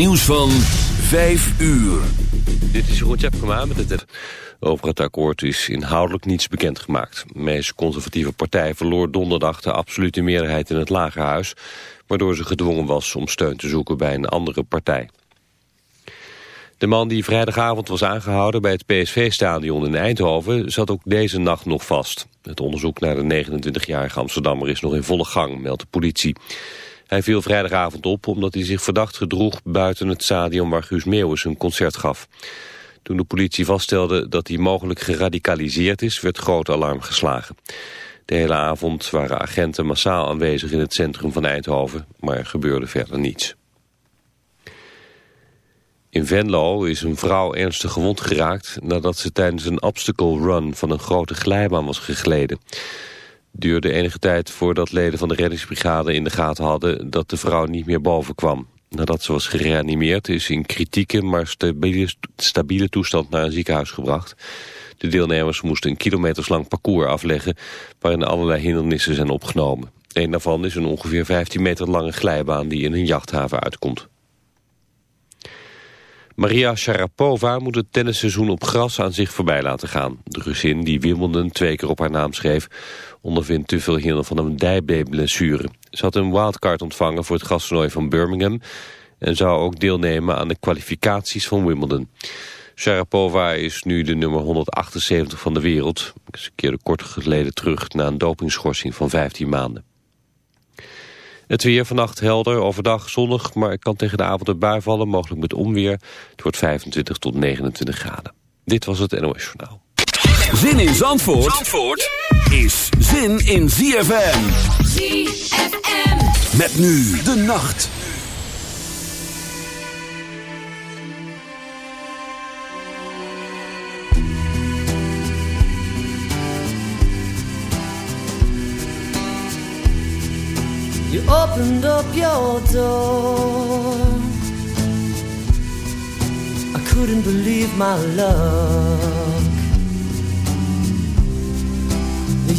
Nieuws van 5 uur. Dit is Jeroen Tjepkema met het... Over het akkoord is inhoudelijk niets bekendgemaakt. De meest conservatieve partij verloor donderdag de absolute meerderheid in het Lagerhuis... waardoor ze gedwongen was om steun te zoeken bij een andere partij. De man die vrijdagavond was aangehouden bij het PSV-stadion in Eindhoven... zat ook deze nacht nog vast. Het onderzoek naar de 29-jarige Amsterdammer is nog in volle gang, meldt de politie. Hij viel vrijdagavond op omdat hij zich verdacht gedroeg buiten het stadion waar Guus Meeuwis een concert gaf. Toen de politie vaststelde dat hij mogelijk geradicaliseerd is, werd groot alarm geslagen. De hele avond waren agenten massaal aanwezig in het centrum van Eindhoven, maar er gebeurde verder niets. In Venlo is een vrouw ernstig gewond geraakt nadat ze tijdens een obstacle run van een grote glijbaan was gegleden duurde enige tijd voordat leden van de reddingsbrigade in de gaten hadden dat de vrouw niet meer boven kwam. Nadat ze was gereanimeerd is in kritieke maar stabiele, stabiele toestand naar een ziekenhuis gebracht. De deelnemers moesten een kilometerslang parcours afleggen waarin allerlei hindernissen zijn opgenomen. Een daarvan is een ongeveer 15 meter lange glijbaan die in een jachthaven uitkomt. Maria Sharapova moet het tennisseizoen op gras aan zich voorbij laten gaan. De Russin, die Wimbledon twee keer op haar naam schreef... ondervindt te veel hinder van een dijbeenblessure. Ze had een wildcard ontvangen voor het gastoernooi van Birmingham... en zou ook deelnemen aan de kwalificaties van Wimbledon. Sharapova is nu de nummer 178 van de wereld. Ze keerde kort geleden terug na een dopingschorsing van 15 maanden. Het weer vannacht helder, overdag zonnig, maar het kan tegen de avond een bui vallen, mogelijk met onweer. Het wordt 25 tot 29 graden. Dit was het NOS Journaal. Zin in Zandvoort, Zandvoort is zin in ZFM. ZFM. Met nu de nacht. You opened up your door. I couldn't believe my luck.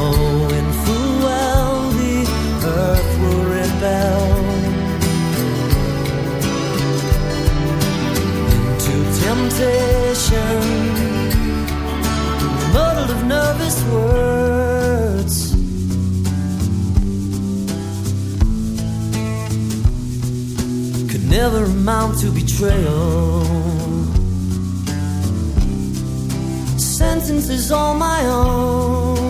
knowing full well the earth will rebel. Into temptation, muddled of nervous words. Could never amount to betrayal. Sentence is all my own,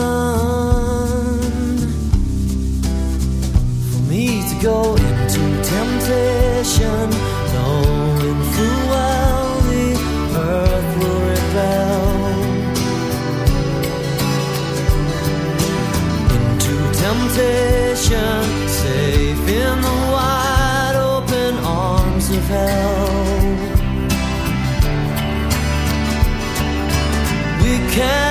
can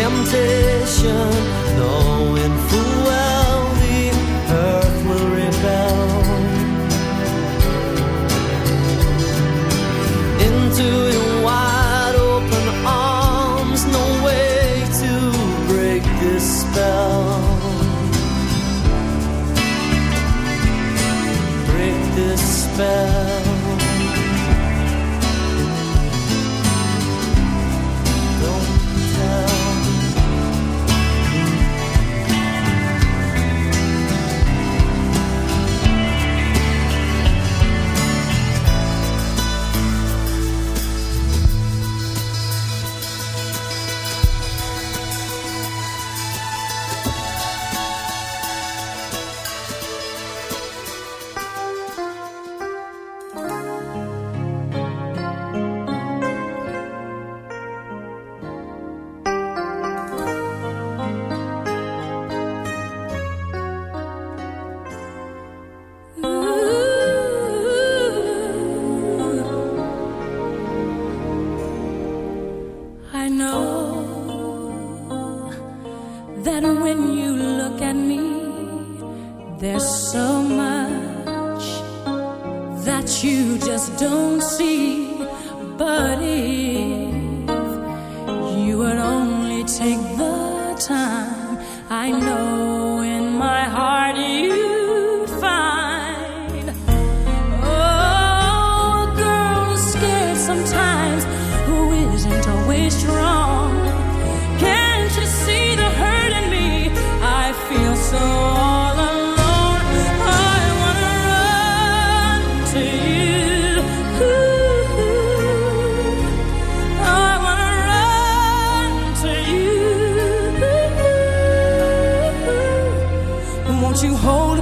temptation, knowing full well the earth will rebel. Into your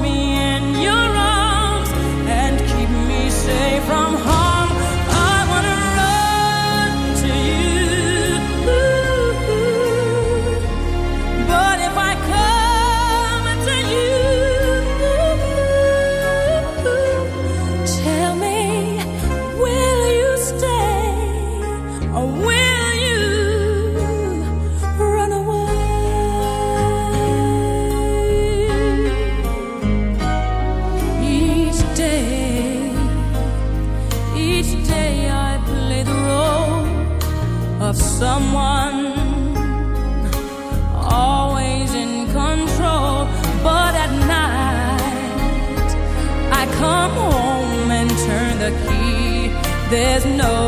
me in your There's no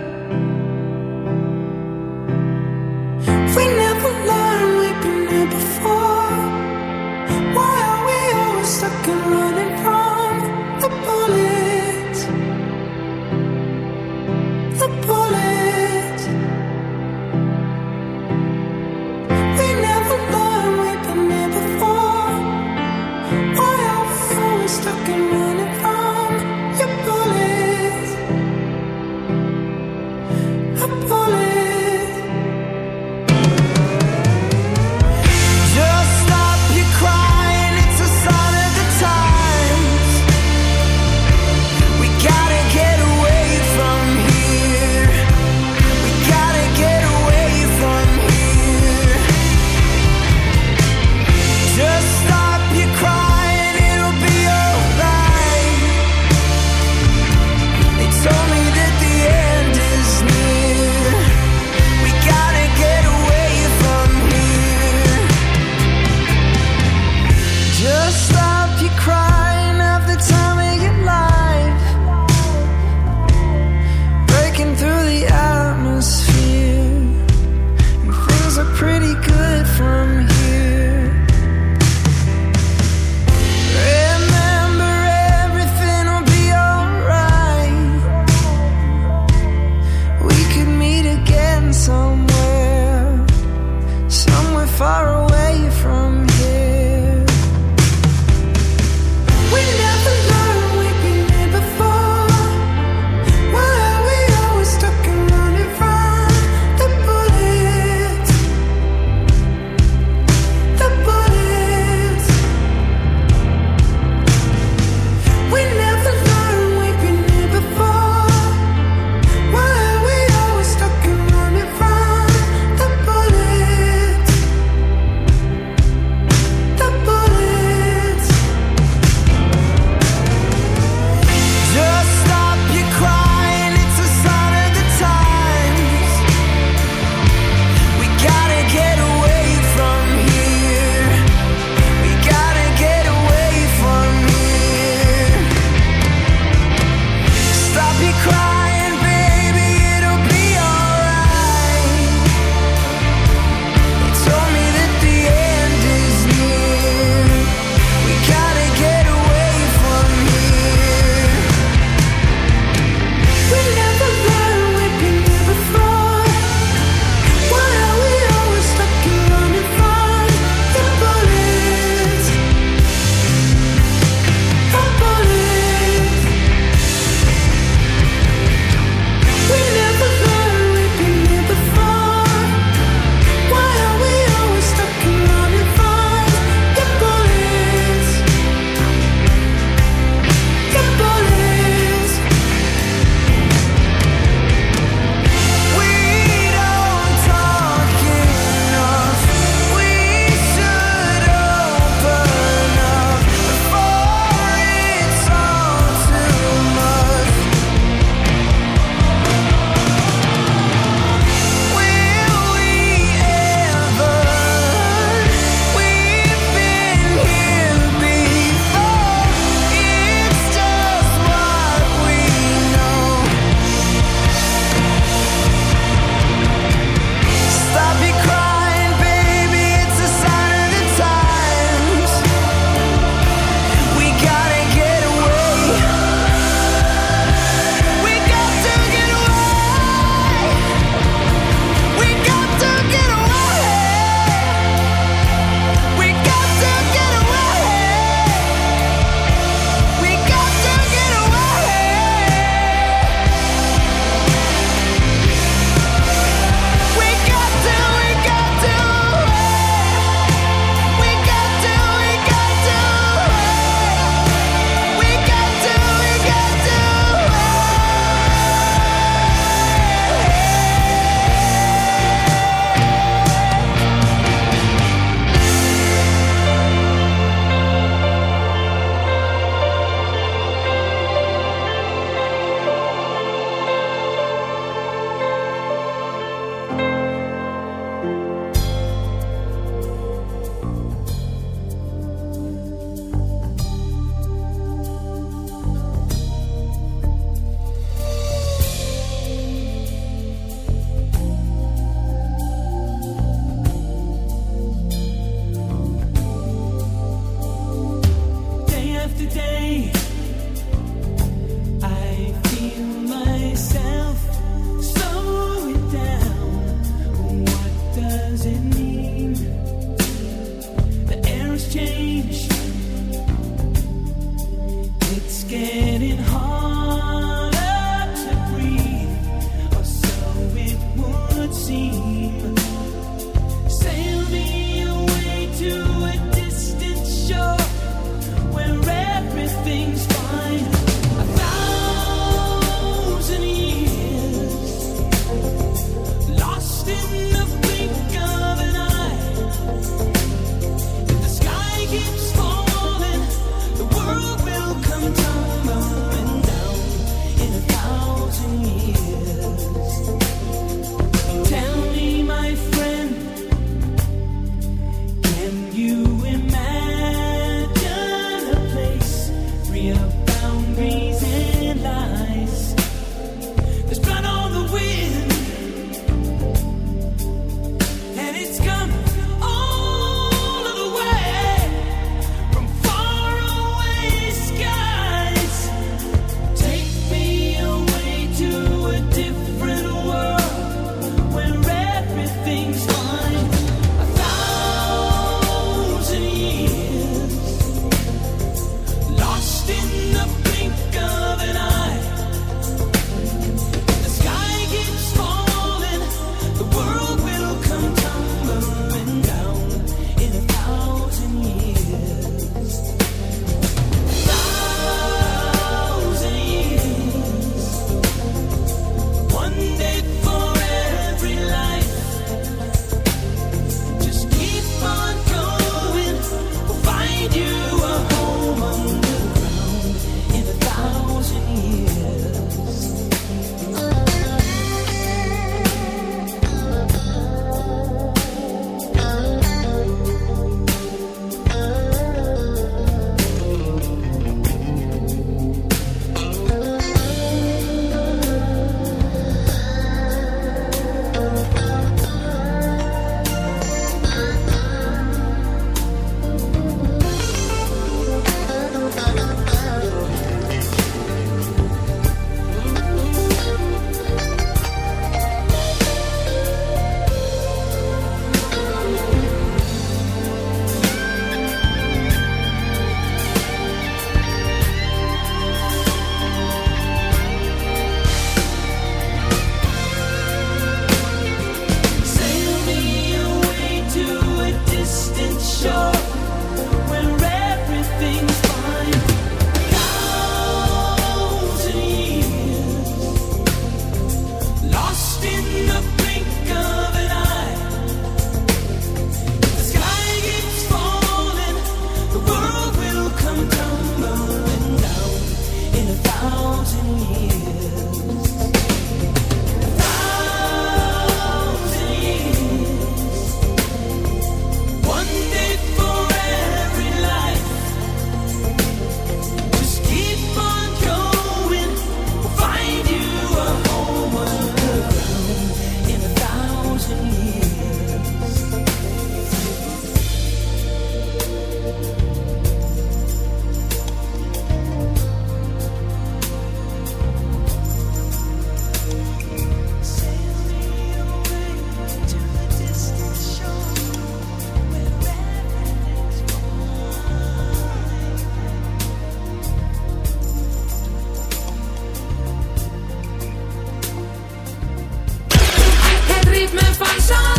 ritme van zon.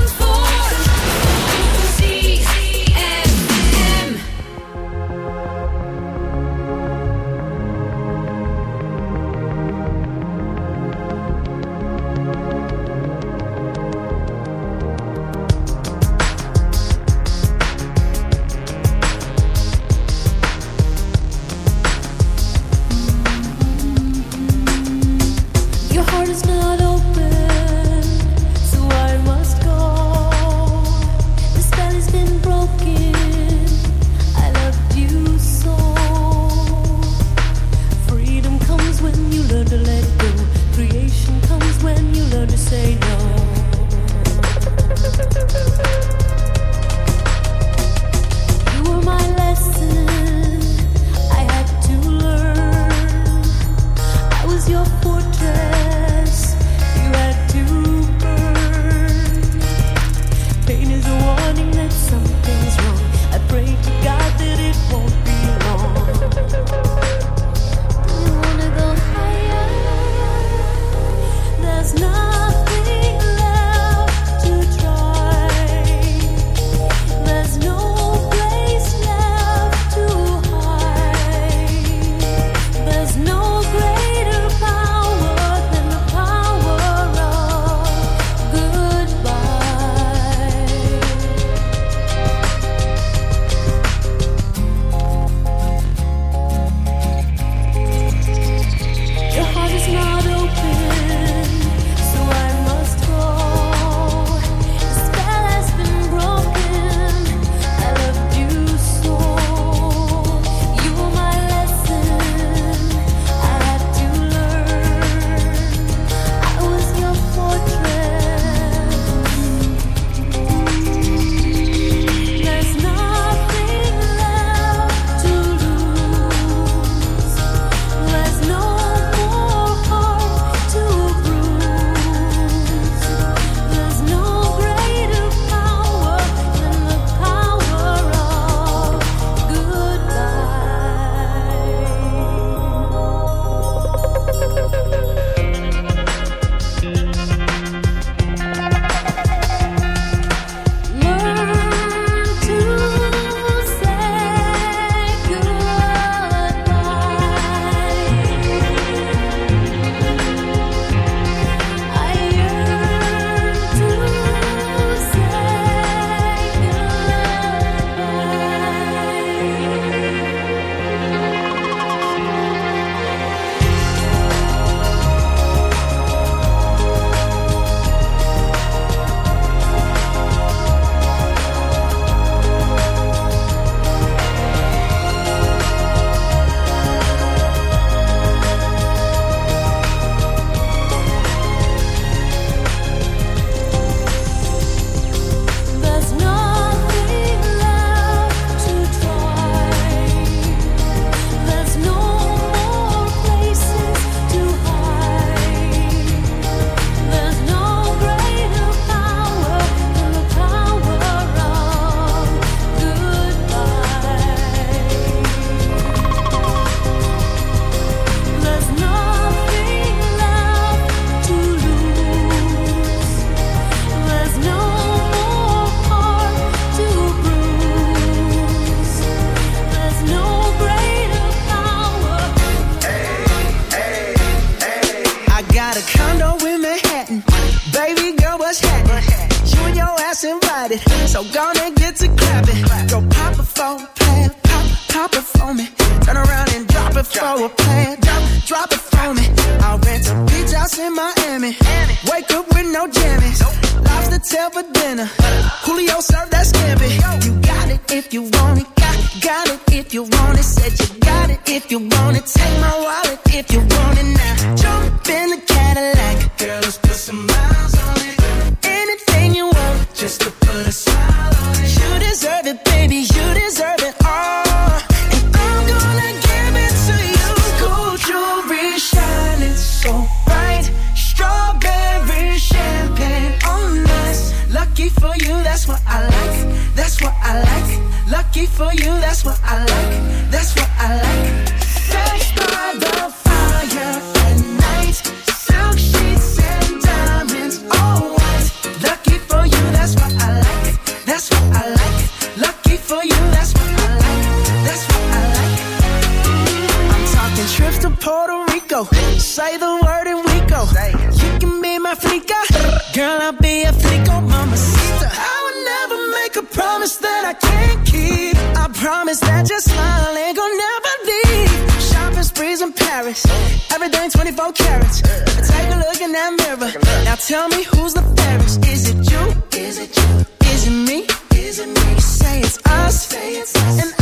You say it's us, and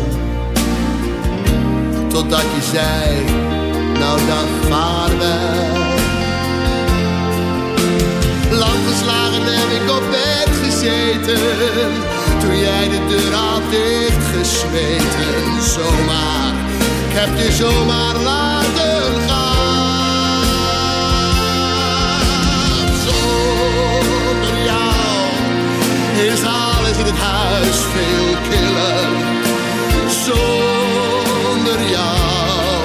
totdat je zei, nou dan vaarwel. Landgeslagen heb ik op bed gezeten, toen jij de deur had dichtgesmeten. Zomaar, ik heb je zomaar laten gaan. Zonder jou is alles in het huis veel killer. Zonder zonder jou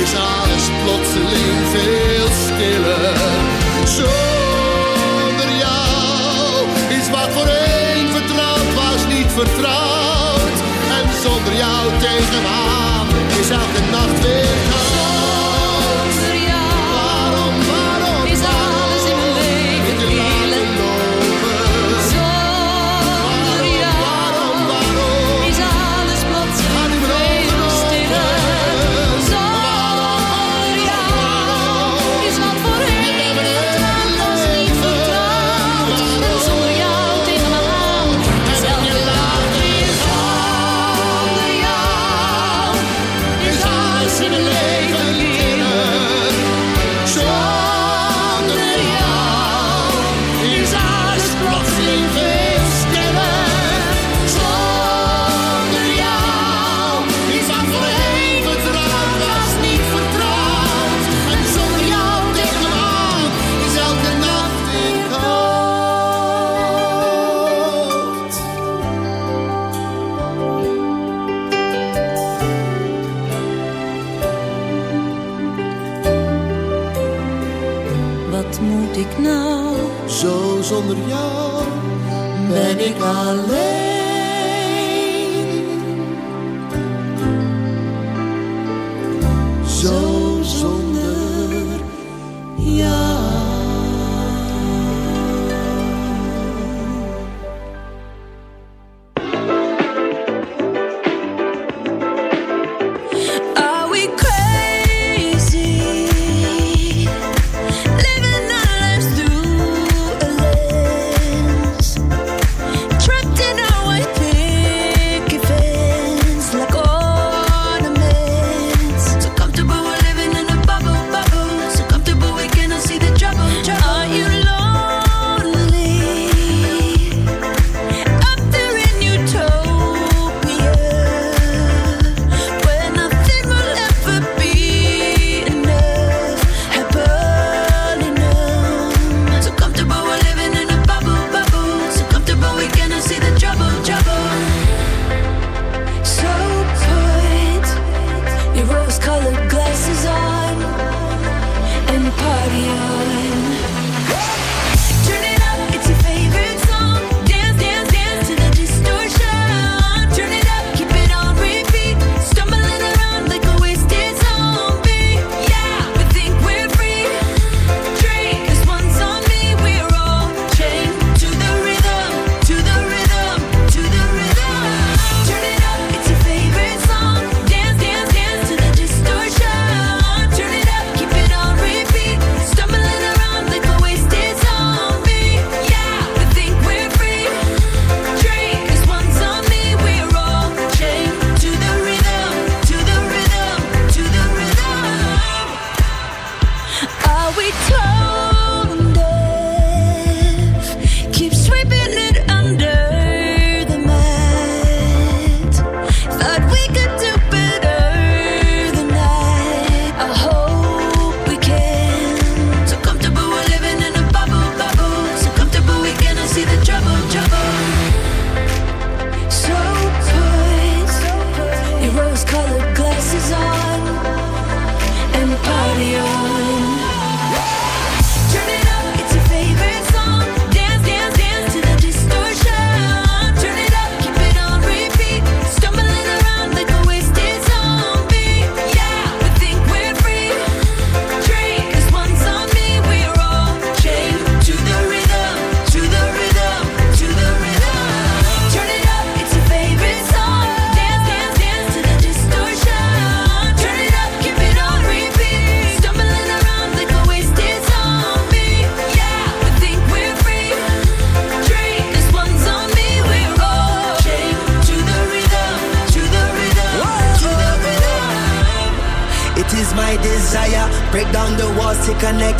is alles plotseling veel stiller. Zonder jou is wat voorheen vertrouwd was niet vertrouwd. En zonder jou tegenaan is elke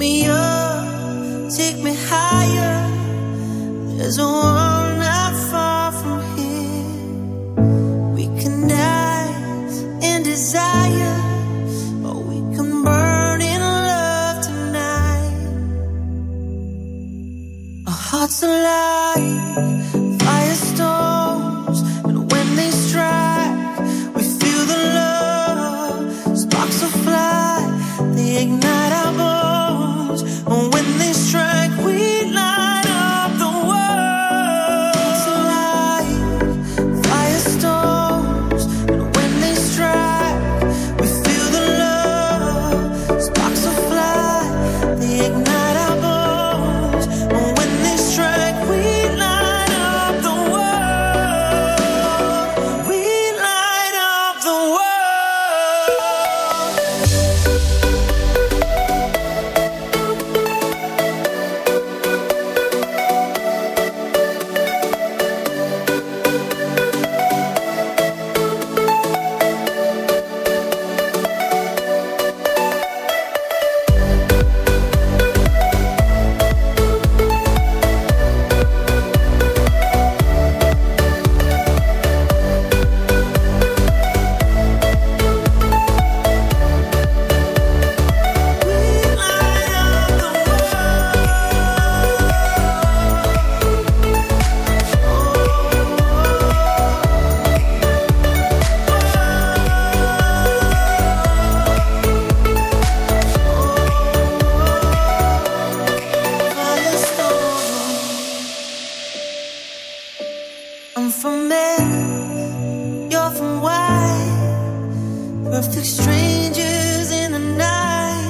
me up, take me higher. There's a one you're from why? Perfect strangers in the night.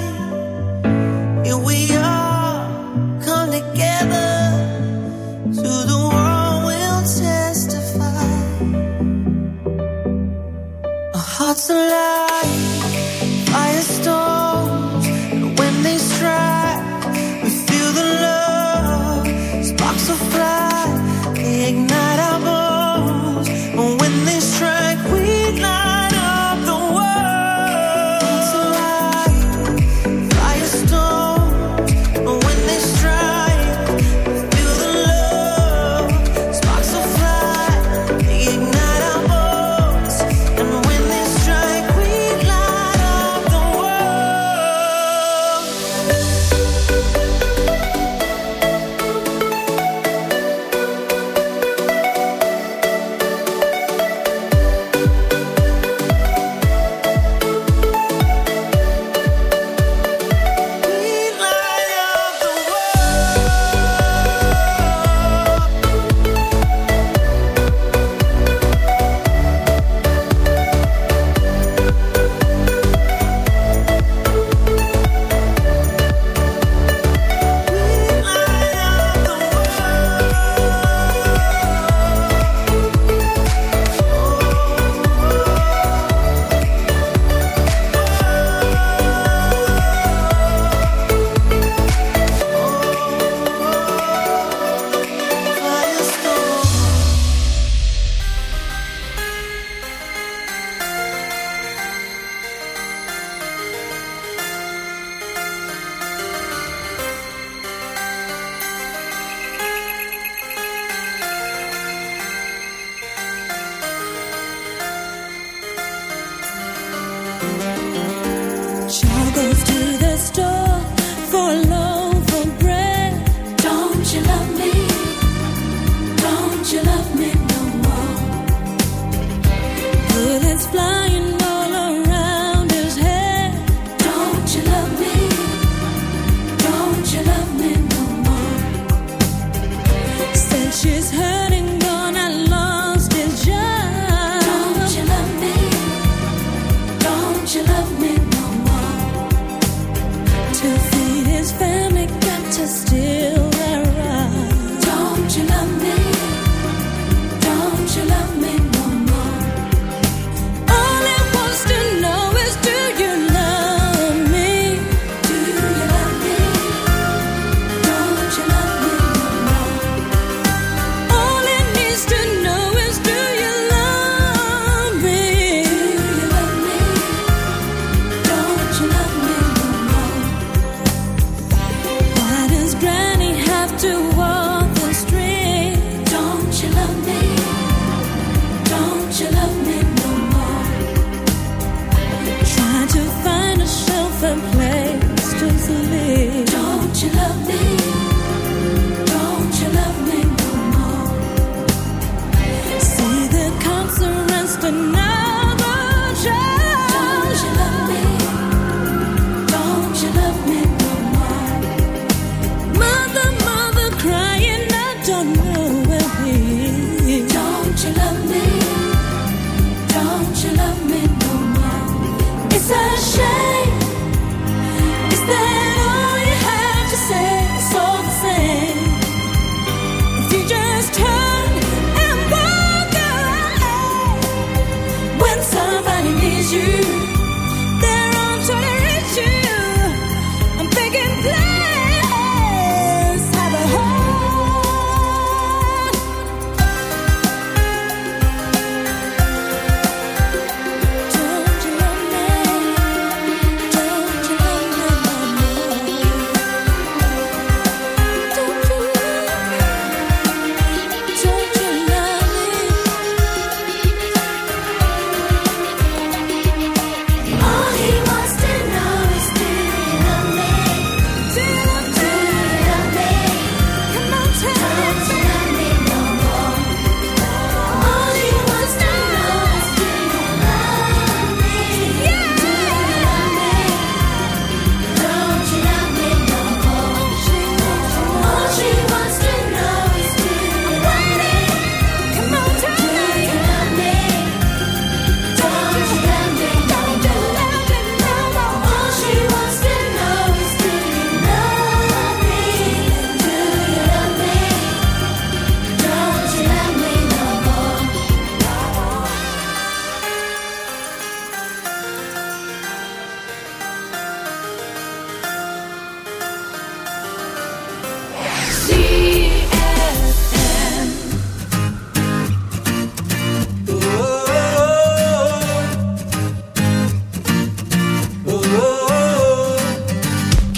Here we are, come together to the world we'll testify. Our hearts alive.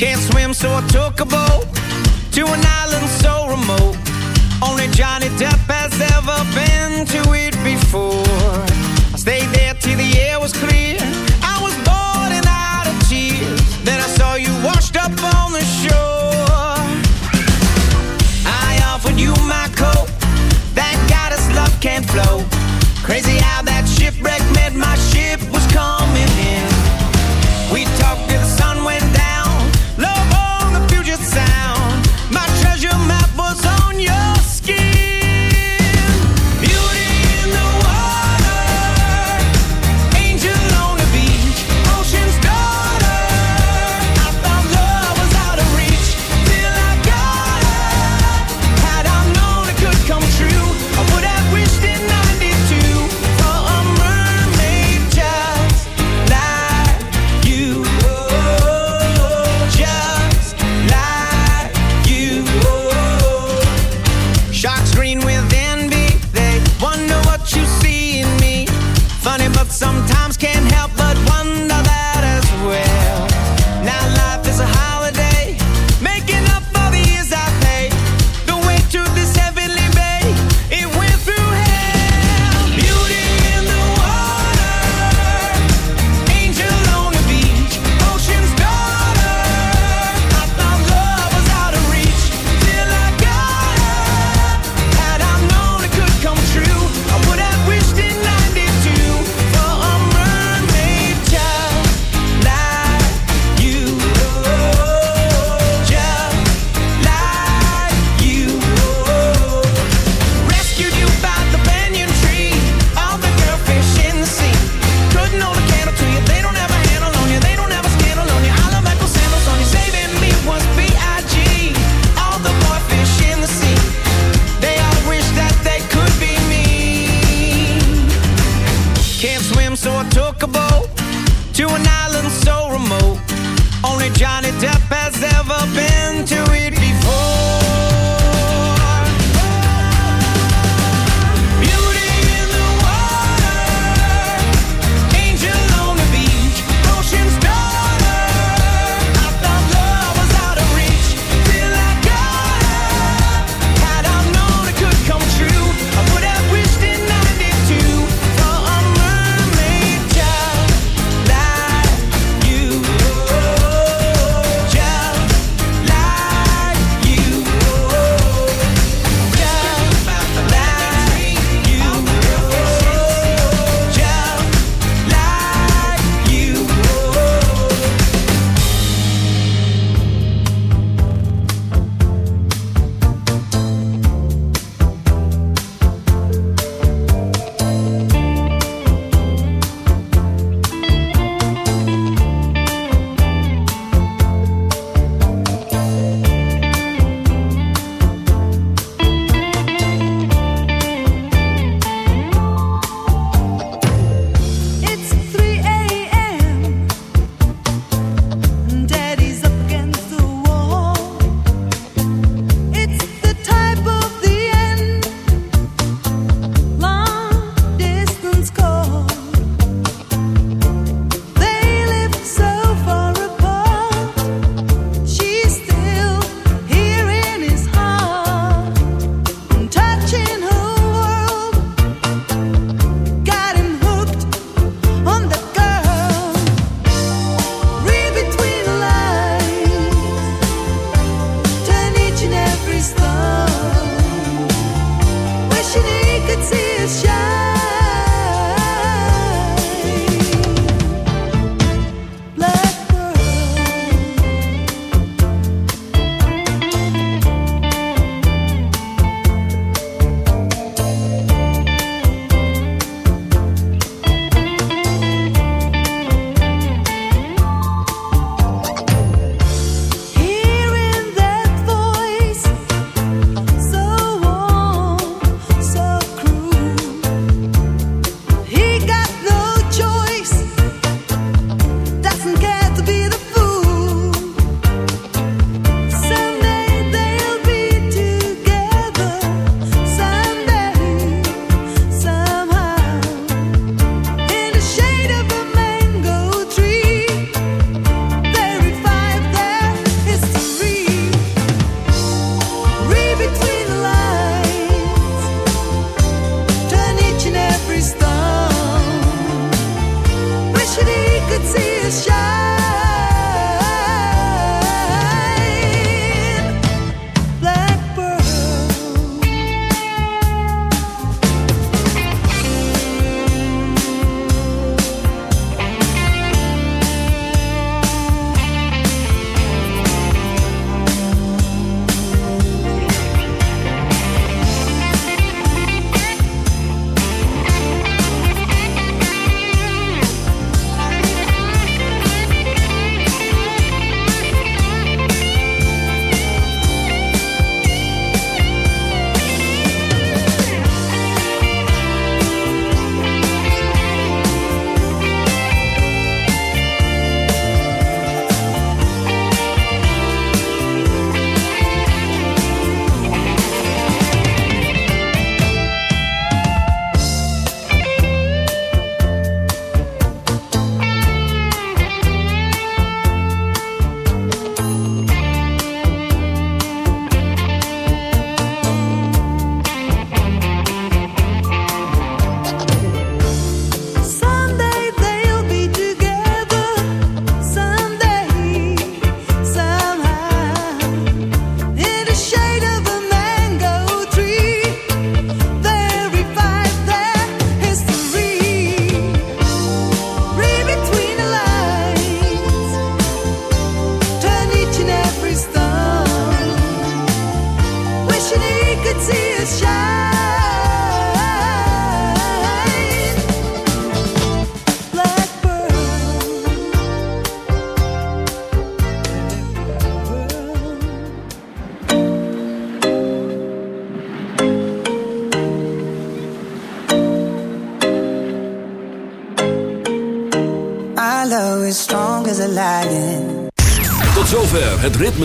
Can't swim, so I took a boat to an island so remote. Only Johnny Depp has ever been to it before. I stayed there till the air was clear. I was bored and out of tears. Then I saw you washed up on